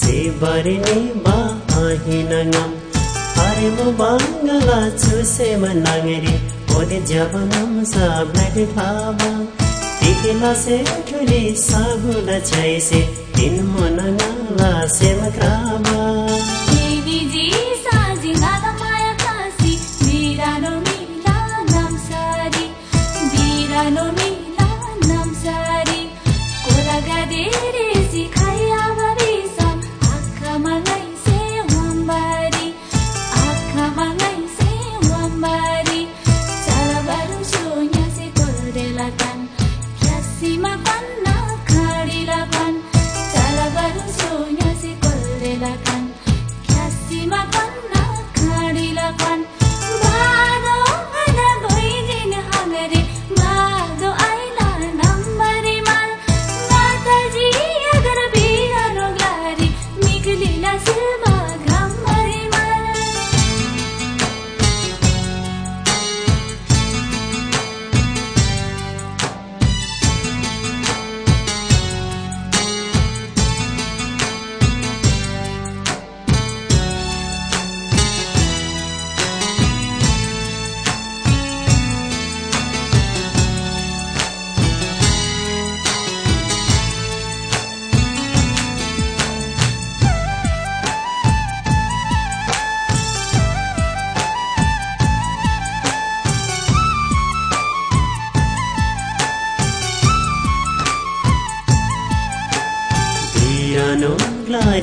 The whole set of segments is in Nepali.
nga khala Amalo se meri du khala dam Si bari ni ba ahina ngam Amalo se meri du khala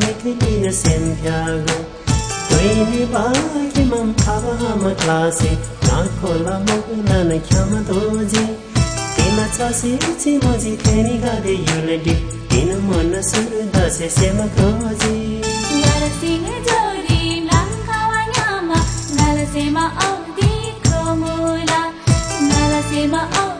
mikli sem phyago Toini baki mam khava ham klase na khola mogna na khyama doji tina chasi chi moji teni ga de yuledi tin mon surda se sem kroji Narasinga jori langkawa nyama Nalasema audi kromula Nalasema audi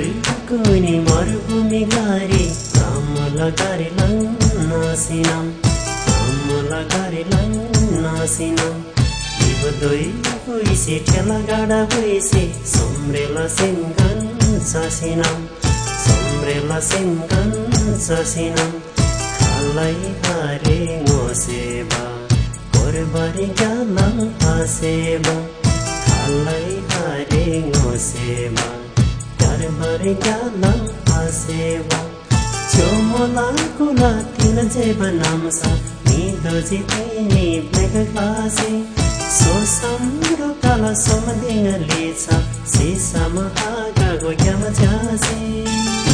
मरुभूमि गारी समिना समल गरम दुई पैसा ठेला गाडा पैसा सम्रेला सिंगन ससिन समेला सिंगन ससिनै हरे गोसेवासेवाई हारे गोबा मरेकाना आसेवा चोलाको नातिन जेवनामस निदो जितैने ब्ल्याक क्लासे सो सम्रो काल समदिङ लेछ सेसम आगागो यम जासे।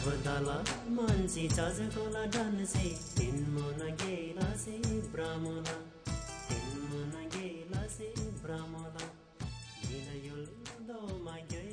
Sabadala manzi jajakola danse tin mona gela se brahmana. Tin mona gela do magay